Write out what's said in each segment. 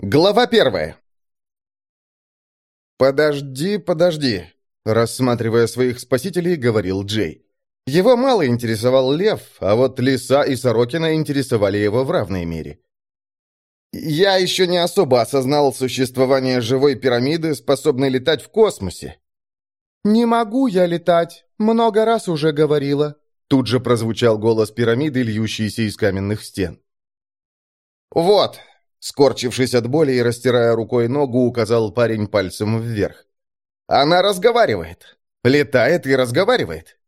Глава первая. «Подожди, подожди», — рассматривая своих спасителей, говорил Джей. Его мало интересовал лев, а вот лиса и сорокина интересовали его в равной мере. «Я еще не особо осознал существование живой пирамиды, способной летать в космосе». «Не могу я летать, много раз уже говорила», Тут же прозвучал голос пирамиды, льющийся из каменных стен. «Вот, Скорчившись от боли и растирая рукой ногу, указал парень пальцем вверх. «Она разговаривает. Летает и разговаривает».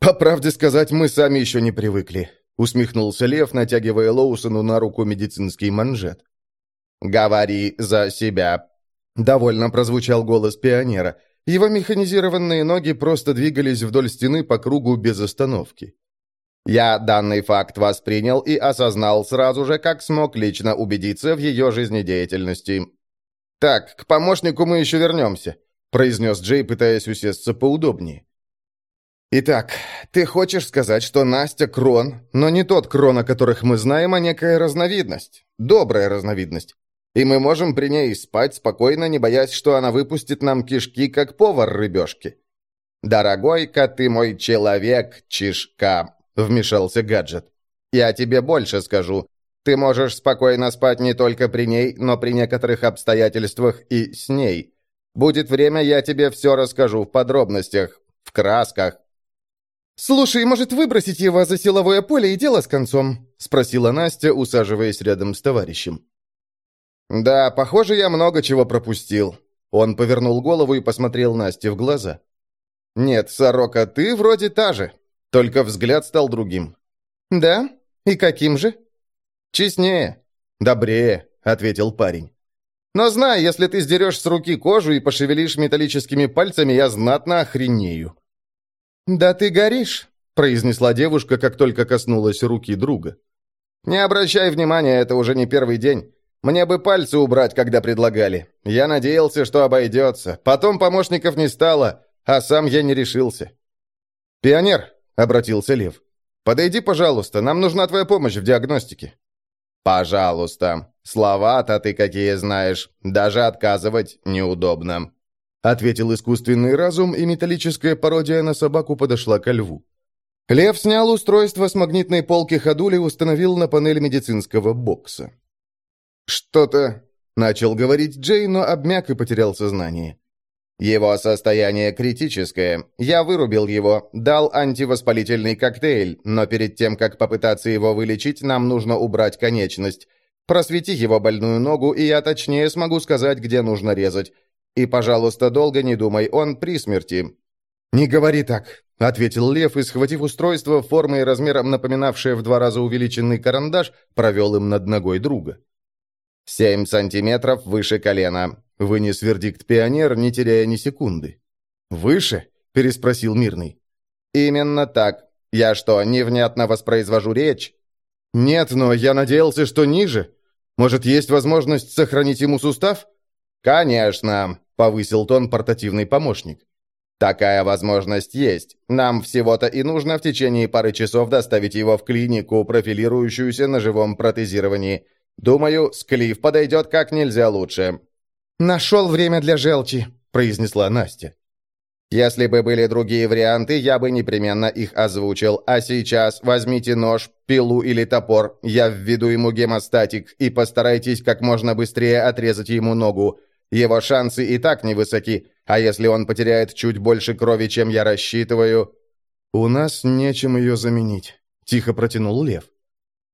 «По правде сказать, мы сами еще не привыкли», — усмехнулся Лев, натягивая Лоусону на руку медицинский манжет. «Говори за себя», — довольно прозвучал голос пионера. Его механизированные ноги просто двигались вдоль стены по кругу без остановки. Я данный факт воспринял и осознал сразу же, как смог лично убедиться в ее жизнедеятельности. «Так, к помощнику мы еще вернемся», — произнес Джей, пытаясь усесться поудобнее. «Итак, ты хочешь сказать, что Настя — крон, но не тот крон, о которых мы знаем, а некая разновидность, добрая разновидность. И мы можем при ней спать спокойно, не боясь, что она выпустит нам кишки, как повар рыбешки. Дорогой-ка ты мой человек, чишка, — вмешался гаджет. «Я тебе больше скажу. Ты можешь спокойно спать не только при ней, но при некоторых обстоятельствах и с ней. Будет время, я тебе все расскажу в подробностях, в красках». «Слушай, может, выбросить его за силовое поле и дело с концом?» — спросила Настя, усаживаясь рядом с товарищем. «Да, похоже, я много чего пропустил». Он повернул голову и посмотрел Насте в глаза. «Нет, сорока, ты вроде та же. Только взгляд стал другим. «Да? И каким же?» «Честнее. Добрее», — ответил парень. «Но знай, если ты сдерешь с руки кожу и пошевелишь металлическими пальцами, я знатно охренею». «Да ты горишь», — произнесла девушка, как только коснулась руки друга. «Не обращай внимания, это уже не первый день. Мне бы пальцы убрать, когда предлагали. Я надеялся, что обойдется. Потом помощников не стало, а сам я не решился». «Пионер, — обратился Лев. «Подойди, пожалуйста, нам нужна твоя помощь в диагностике». «Пожалуйста. Слова-то ты какие знаешь. Даже отказывать неудобно», — ответил искусственный разум, и металлическая пародия на собаку подошла ко льву. Лев снял устройство с магнитной полки ходули и установил на панель медицинского бокса. «Что-то...» — начал говорить Джей, но обмяк и потерял сознание. Его состояние критическое. Я вырубил его, дал антивоспалительный коктейль, но перед тем, как попытаться его вылечить, нам нужно убрать конечность. Просвети его больную ногу, и я точнее смогу сказать, где нужно резать. И, пожалуйста, долго не думай, он при смерти». «Не говори так», — ответил Лев и, схватив устройство, формой и размером напоминавшее в два раза увеличенный карандаш, провел им над ногой друга. «Семь сантиметров выше колена. Вынес вердикт пионер, не теряя ни секунды. «Выше?» – переспросил Мирный. «Именно так. Я что, невнятно воспроизвожу речь?» «Нет, но я надеялся, что ниже. Может, есть возможность сохранить ему сустав?» «Конечно», — повысил тон портативный помощник. «Такая возможность есть. Нам всего-то и нужно в течение пары часов доставить его в клинику, профилирующуюся на живом протезировании. Думаю, склиф подойдет как нельзя лучше. «Нашел время для желчи», — произнесла Настя. «Если бы были другие варианты, я бы непременно их озвучил. А сейчас возьмите нож, пилу или топор, я введу ему гемостатик, и постарайтесь как можно быстрее отрезать ему ногу. Его шансы и так невысоки, а если он потеряет чуть больше крови, чем я рассчитываю...» «У нас нечем ее заменить», — тихо протянул Лев.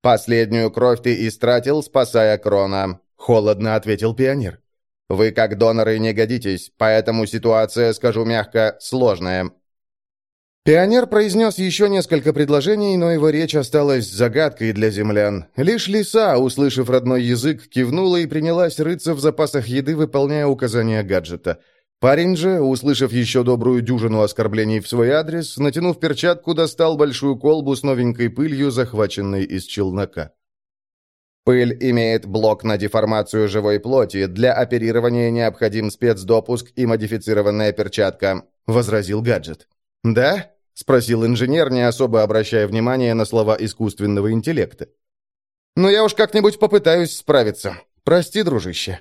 «Последнюю кровь ты истратил, спасая Крона», — холодно ответил пионер. Вы как доноры не годитесь, поэтому ситуация, скажу мягко, сложная». Пионер произнес еще несколько предложений, но его речь осталась загадкой для землян. Лишь лиса, услышав родной язык, кивнула и принялась рыться в запасах еды, выполняя указания гаджета. Парень же, услышав еще добрую дюжину оскорблений в свой адрес, натянув перчатку, достал большую колбу с новенькой пылью, захваченной из челнока. Пыль имеет блок на деформацию живой плоти. Для оперирования необходим спецдопуск и модифицированная перчатка», — возразил гаджет. «Да?» — спросил инженер, не особо обращая внимания на слова искусственного интеллекта. «Ну, я уж как-нибудь попытаюсь справиться», — Прости, дружище».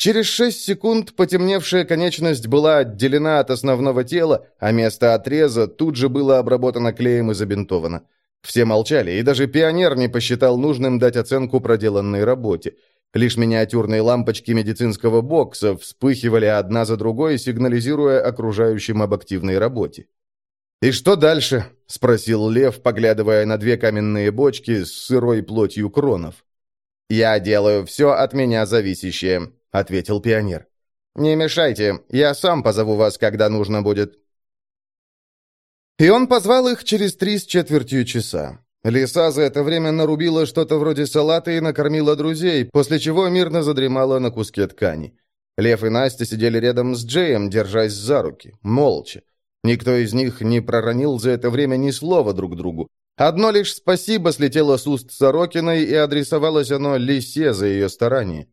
Через шесть секунд потемневшая конечность была отделена от основного тела, а место отреза тут же было обработано клеем и забинтовано. Все молчали, и даже пионер не посчитал нужным дать оценку проделанной работе. Лишь миниатюрные лампочки медицинского бокса вспыхивали одна за другой, сигнализируя окружающим об активной работе. «И что дальше?» — спросил Лев, поглядывая на две каменные бочки с сырой плотью кронов. «Я делаю все от меня зависящее», — ответил пионер. «Не мешайте, я сам позову вас, когда нужно будет». И он позвал их через три с четвертью часа. Лиса за это время нарубила что-то вроде салата и накормила друзей, после чего мирно задремала на куске ткани. Лев и Настя сидели рядом с Джеем, держась за руки, молча. Никто из них не проронил за это время ни слова друг другу. Одно лишь спасибо слетело с уст Сорокиной, и адресовалось оно Лисе за ее старание.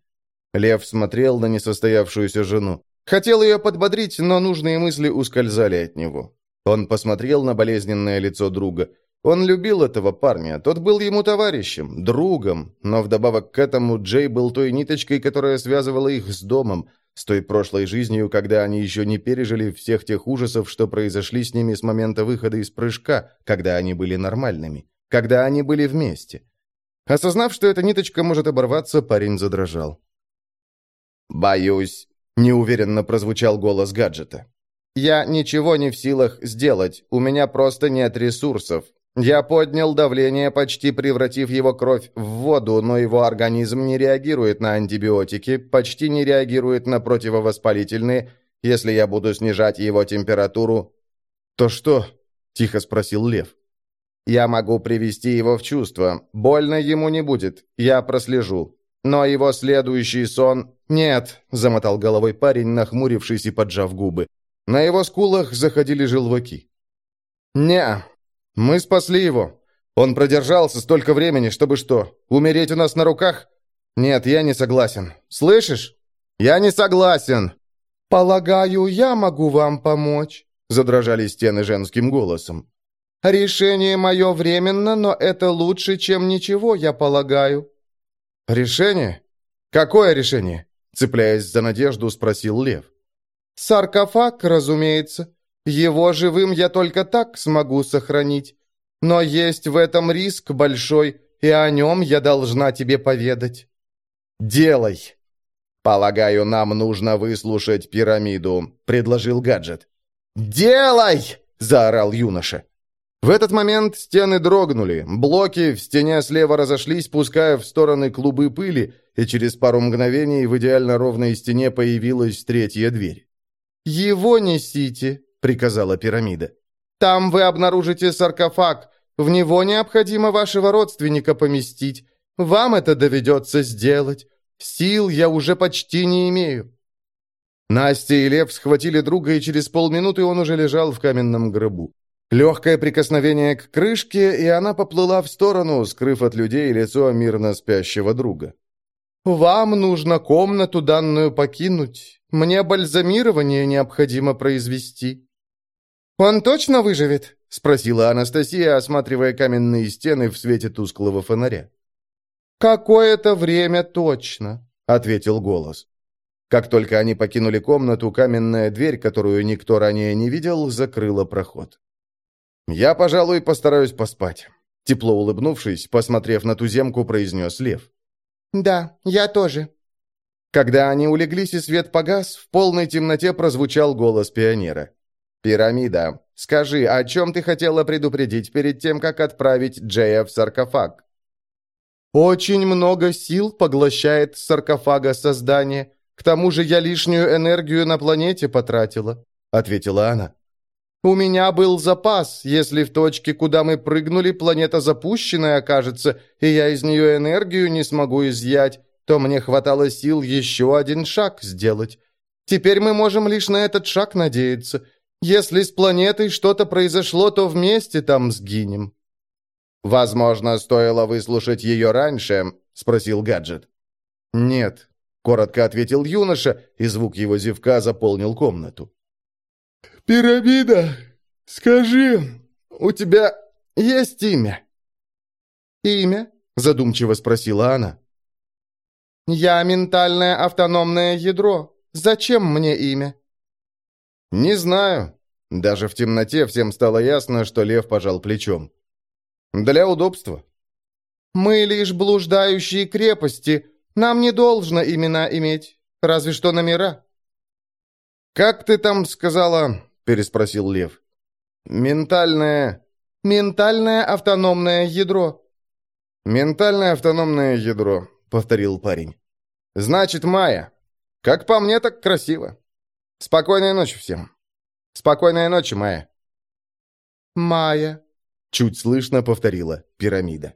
Лев смотрел на несостоявшуюся жену. Хотел ее подбодрить, но нужные мысли ускользали от него. Он посмотрел на болезненное лицо друга. Он любил этого парня, тот был ему товарищем, другом, но вдобавок к этому Джей был той ниточкой, которая связывала их с домом, с той прошлой жизнью, когда они еще не пережили всех тех ужасов, что произошли с ними с момента выхода из прыжка, когда они были нормальными, когда они были вместе. Осознав, что эта ниточка может оборваться, парень задрожал. «Боюсь», — неуверенно прозвучал голос гаджета. «Я ничего не в силах сделать, у меня просто нет ресурсов. Я поднял давление, почти превратив его кровь в воду, но его организм не реагирует на антибиотики, почти не реагирует на противовоспалительные. Если я буду снижать его температуру... «То что?» — тихо спросил Лев. «Я могу привести его в чувство. Больно ему не будет. Я прослежу. Но его следующий сон...» «Нет», — замотал головой парень, нахмурившись и поджав губы. На его скулах заходили желваки. «Не, мы спасли его. Он продержался столько времени, чтобы что, умереть у нас на руках? Нет, я не согласен. Слышишь? Я не согласен. Полагаю, я могу вам помочь, задрожали стены женским голосом. Решение мое временно, но это лучше, чем ничего, я полагаю. Решение? Какое решение? Цепляясь за надежду, спросил Лев. Саркофаг, разумеется. Его живым я только так смогу сохранить. Но есть в этом риск большой, и о нем я должна тебе поведать. Делай!» «Полагаю, нам нужно выслушать пирамиду», — предложил гаджет. «Делай!» — заорал юноша. В этот момент стены дрогнули, блоки в стене слева разошлись, пуская в стороны клубы пыли, и через пару мгновений в идеально ровной стене появилась третья дверь. «Его несите», — приказала пирамида. «Там вы обнаружите саркофаг. В него необходимо вашего родственника поместить. Вам это доведется сделать. Сил я уже почти не имею». Настя и Лев схватили друга, и через полминуты он уже лежал в каменном гробу. Легкое прикосновение к крышке, и она поплыла в сторону, скрыв от людей лицо мирно спящего друга. «Вам нужно комнату данную покинуть. Мне бальзамирование необходимо произвести». «Он точно выживет?» — спросила Анастасия, осматривая каменные стены в свете тусклого фонаря. «Какое-то время точно», — ответил голос. Как только они покинули комнату, каменная дверь, которую никто ранее не видел, закрыла проход. «Я, пожалуй, постараюсь поспать», — тепло улыбнувшись, посмотрев на туземку, произнес Лев. «Да, я тоже». Когда они улеглись и свет погас, в полной темноте прозвучал голос пионера. «Пирамида, скажи, о чем ты хотела предупредить перед тем, как отправить Джея в саркофаг?» «Очень много сил поглощает саркофага создание. К тому же я лишнюю энергию на планете потратила», — ответила она. «У меня был запас, если в точке, куда мы прыгнули, планета запущенная окажется, и я из нее энергию не смогу изъять, то мне хватало сил еще один шаг сделать. Теперь мы можем лишь на этот шаг надеяться». Если с планетой что-то произошло, то вместе там сгинем». «Возможно, стоило выслушать ее раньше?» — спросил гаджет. «Нет», — коротко ответил юноша, и звук его зевка заполнил комнату. «Пирамида, скажи, у тебя есть имя?» «Имя?» — задумчиво спросила она. Я ментальное автономное ядро. Зачем мне имя?» «Не знаю». Даже в темноте всем стало ясно, что лев пожал плечом. «Для удобства». «Мы лишь блуждающие крепости. Нам не должно имена иметь. Разве что номера». «Как ты там сказала?» — переспросил лев. «Ментальное...» «Ментальное автономное ядро». «Ментальное автономное ядро», — повторил парень. «Значит, Майя. Как по мне, так красиво. Спокойной ночи всем. Спокойной ночи, Майя». «Майя», — чуть слышно повторила пирамида.